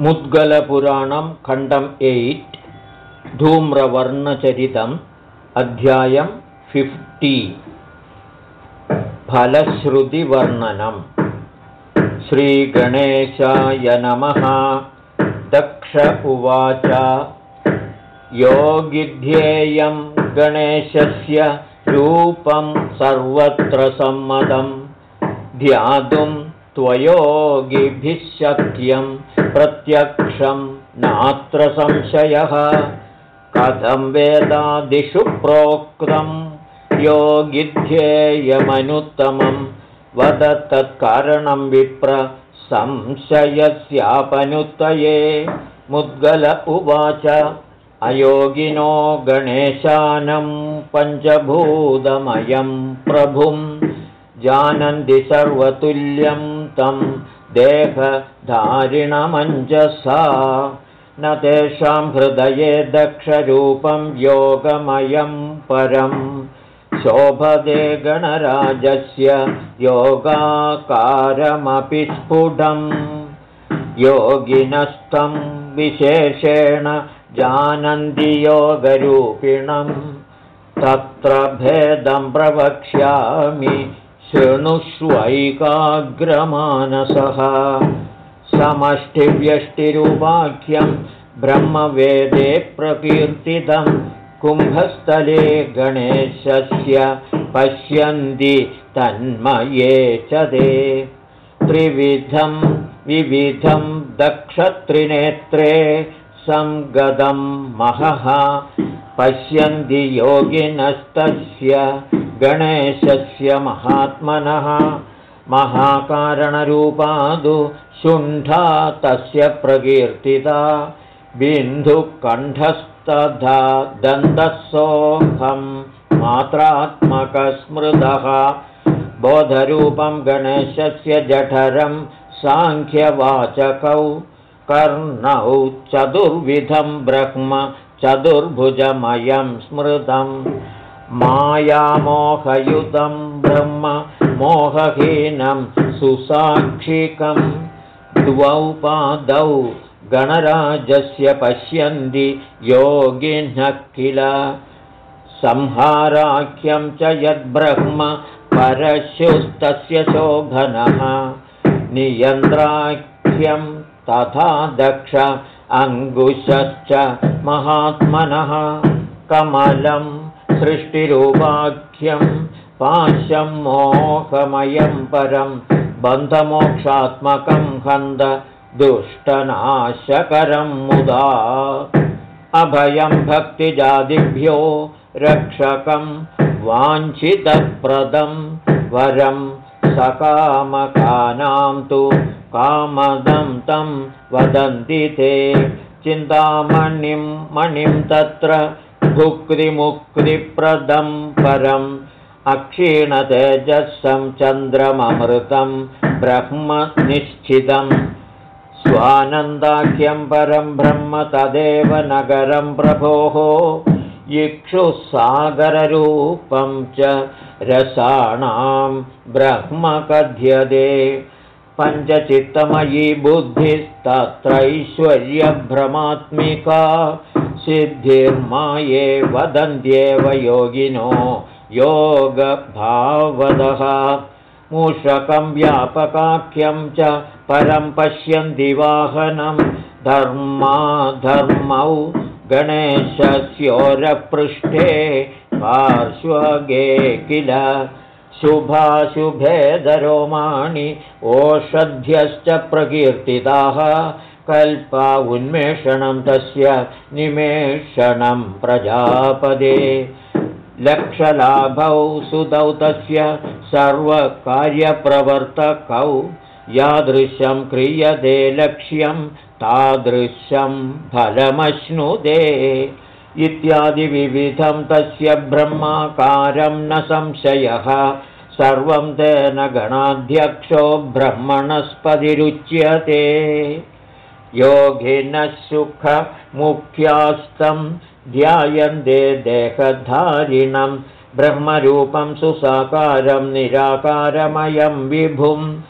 मुद्गलपुराणं खण्डम् एय्ट् धूम्रवर्णचरितम् अध्यायं फिफ्टि। फलश्रुतिवर्णनम्। श्रीगणेशाय नमः। दक्ष उवाच। योगिध्येयं गणेशस्य रूपं सर्वत्र सम्मतं ध्यातुं त्वयोगिभिः शक्यं प्रत्यक्षं नात्र संशयः। कथं वेदादिषु प्रोक्तं योगिध्येयमनुत्तमं वद तत्कारणं विप्र संशयस्यापनुत्तये। मुद्गल उवाच अयोगिनो गणेशानं पञ्चभूतमयं प्रभुं जानन्ति सर्वतुल्यं तं देहधारिणमञ्जसा। न तेषां हृदये दक्षरूपं योगमयं परं। शोभदे गणराजस्य योगाकारमपि स्फुटम्। योगिनस्तं विशेषेण जानन्ति योगरूपिणं तत्र भेदं प्रवक्ष्यामि शृणुष्वैकाग्रमानसः। समष्टिव्यष्टिरुवाक्यं ब्रह्मवेदे प्रकीर्तितं। कुम्भस्थले गणेशस्य पश्यन्ति तन्मये च ते। त्रिविधं विविधं दक्षत्रिनेत्रे सङ्गदं महः पश्यन्ति योगिनस्तस्य गणेशस्य महात्मनः। महाकारणरूपादु शुण्ठा तस्य प्रकीर्तिता। बिन्धुकण्ठस्तथा दन्तसोऽहं मात्रात्मकस्मृतः। बोधरूपं गणेशस्य जठरं साङ्ख्यवाचकौ। कर्णौ चतुर्विधं ब्रह्म चतुर्भुजमयं स्मृतं मायामोहयुतं ब्रह्म मोहहीनं सुसाक्षिकं द्वौ पादौ गणराजस्य पश्यन्ति योगिनः किल संहाराख्यं च यद्ब्रह्म परशुस्तस्य शोभनः नियन्त्राख्यं तथा दक्ष अङ्गुशश्च महात्मनः कमलं सृष्टिरूपाख्यं पाशं मोहमयं परं बन्धमोक्षात्मकं हन्द दुष्टनाशकरं मुदा अभयं भक्तिजादिभ्यो रक्षकं वाञ्छितप्रदं वरं सकामकानां तु कामदं तं वदन्ति ते। चिन्तामणिं मणिं तत्र भुक्तिमुक्तिप्रदं परम् अक्षीणतेजसं चन्द्रममृतं ब्रह्मनिश्चितं स्वानन्दाख्यं परं ब्रह्म तदेव नगरं प्रभोः। इक्षुसागररूपं च रसाणां ब्रह्म कथ्यते पञ्चचित्तमयी बुद्धिस्तत्रैश्वर्यभ्रमात्मिका सिद्धिर्माये वदन्त्येव योगिनो योगभावदः। मूषकं व्यापकाख्यं च परं पश्यन्ति वाहनं। धर्माधर्मौ गणेशस्योरपृष्ठे पार्श्वगे किल? शुभाशुभेदरोमाणि ओषध्यश्च प्रकीर्तिताः। कल्पा उन्मेषणं तस्य निमेषणं प्रजापदे। लक्षलाभौ सुतौ तस्य सर्वकार्यप्रवर्तकौ। यादृशं क्रियते लक्ष्यं तादृशं फलमश्नुते इत्यादिविविधं तस्य ब्रह्माकारं न संशयः। सर्वं तेन गणाध्यक्षो ब्रह्मणस्पतिरुच्यते। योगिनः सुखमुख्यास्तं ध्यायन्ते देहधारिणं। ब्रह्मरूपं सुसाकारं निराकारमयं विभुं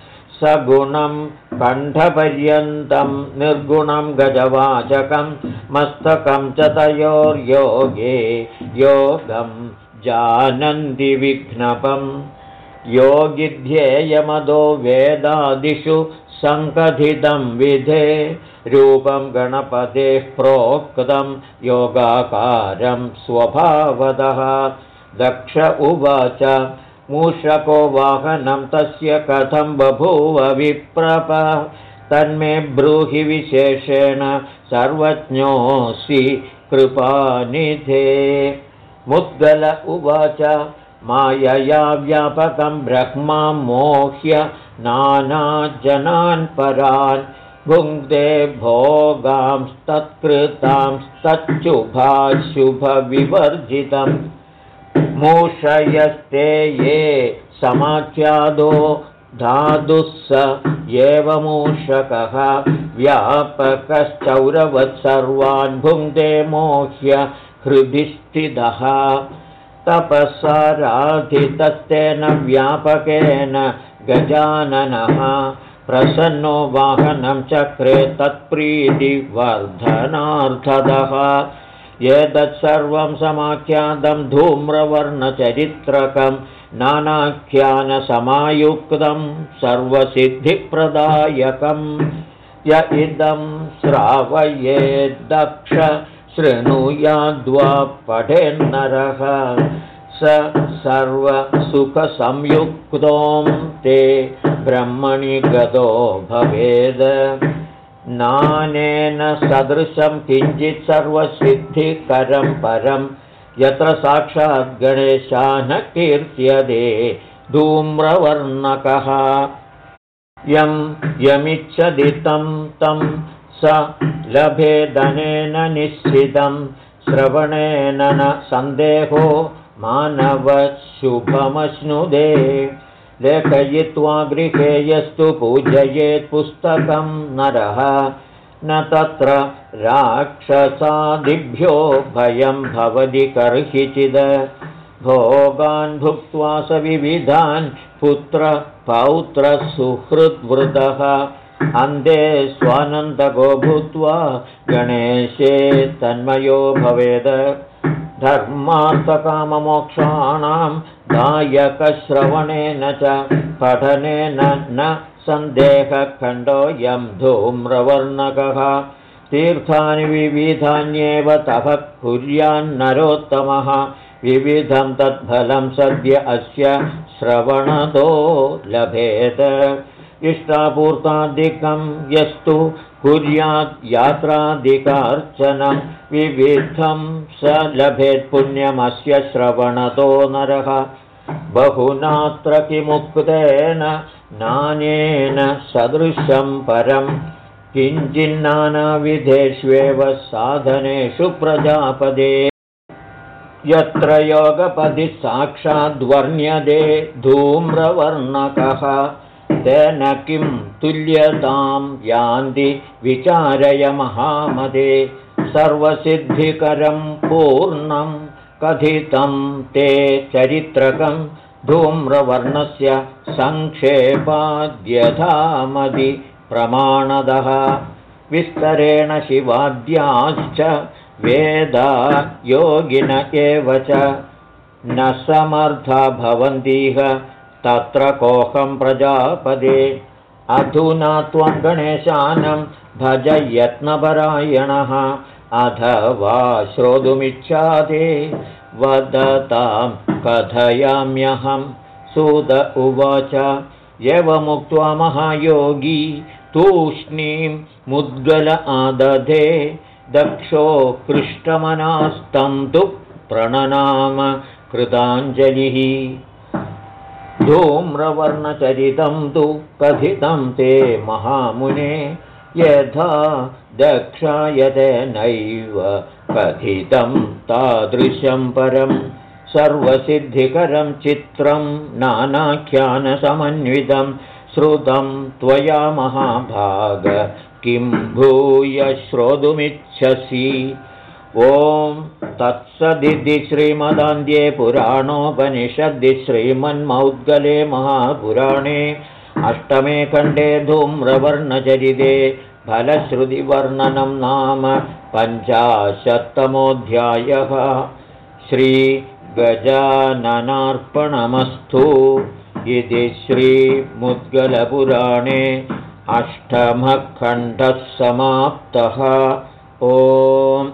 सगुणं कण्ठपर्यन्तं निर्गुणं गजवाचकं मस्तकं च तयोर्योगे योगं जानन्ति विघ्नपम् योगिध्येयमदो वेदादिषु सङ्कथितं विधे रूपं गणपतेः प्रोक्तं योगाकारं स्वभावतः। दक्ष उवाच मूषको वाहनं तस्य कथं बभूव विप्रप। तन्मे ब्रूहि विशेषेण सर्वज्ञोऽसि कृपानिधे। मुद्गल उवाच मायया व्यापकं ब्रह्मा मोह्य नानाजनान् परान्। भुङ्क्ते भोगांस्तत्कृतांस्तच्छुभाशुभविवर्जितम् मूषयस्ते ये समाख्यादो धातुः स एव मूषकः व्यापकश्चौरवत् सर्वान् भुङ्क्ते मोह्य हृदि स्थितः तपःसाराधितस्तेन व्यापकेन गजाननः। प्रसन्नो वाहनं चक्रे तत्प्रीतिवर्धनार्थदः एतत्सर्वं समाख्यातं धूम्रवर्णचरित्रकं नानाख्यानसमायुक्तं सर्वसिद्धिप्रदायकं। य इदं श्रावयेद्दक्ष शृणुयाद्वा पठेन्नरः स सर्वसुखसंयुक्तों ते ब्रह्मणि गतो भवेद् नानेन सदृशं किञ्चित् सर्वसिद्धिकरं परं यत्र साक्षात् गणेशान् कीर्त्यदे धूम्रवर्णकः। यं यमिच्छति तं तं स लभेदनेन निश्चितं श्रवणेन न सन्देहो मानवशुभमश्नुदे लेखयित्वा गृहे यस्तु पूजयेत् पुस्तकं नरः। न तत्र राक्षसादिभ्यो भयं भवति कर्हिचिद। भोगान् भुक्त्वा स विविधान् पुत्रपौत्रसुहृद्वृतः अन्धे स्वानन्दको भूत्वा गणेशे तन्मयो भवेद धर्मार्थकाममोक्षाणां गायकश्रवणेन च पठनेन न सन्देहखण्डोऽयं धूम्रवर्णकः। तीर्थानि विविधान्येव तव कुर्यान्नरोत्तमः। विविधं तत्फलं सद्य अस्य श्रवणतो लभेत। इष्टापूर्तादिकं यस्तु कुर्यात् यात्रादिकार्चनं विविधं स लभेत्पुण्यमस्य श्रवणतो नरः। बहुनात्र किमुक्तेन नानेन सदृशं परं। किञ्चिन्नानाविधेष्वेव साधनेषु प्रजापदे। यत्र योगपदि साक्षाद्वर्ण्यदे धूम्रवर्णकः तेन किं तुल्यतां यान्ति विचारय महामदे सर्वसिद्धिकरं पूर्णं कथितं ते चरित्रकं धूम्रवर्णस्य सङ्क्षेपाद्यथामदि प्रमाणदः। विस्तरेण शिवाद्याश्च वेदा योगिन एव च। न समर्था भवन्तीह तत्र कोऽहं प्रजापदे। अधुना त्वं गणेशानं भज यत्नपरायणः। अथवा श्रोतुमिच्छादे वदतां कथयाम्यहं। सुद उवाच। एवमुक्त्वा महायोगी तूष्णीं मुद्गल आदधे। दक्षो पृष्ठमनास्तं तु प्रणनाम कृताञ्जलिः। धूम्रवर्णचरितं तु कथितं ते महामुने यथा दक्षायतेनैव कथितं तादृशं परं सर्वसिद्धिकरं चित्रं नानाख्यानसमन्वितं श्रुतं त्वया महाभाग किं भूय श्रोतुमिच्छसि। ॐ तत्सदिति श्रीमदान्ध्ये पुराणोपनिषद्दि श्रीमन्मौद्गले महापुराणे अष्टमे खण्डे धूम्रवर्णचरिते फलश्रुतिवर्णनं नाम पञ्चाशत्तमोऽध्यायः. श्रीगजाननार्पणमस्तु. इति श्रीमुद्गलपुराणे अष्टमः खण्डः समाप्तः. ओम्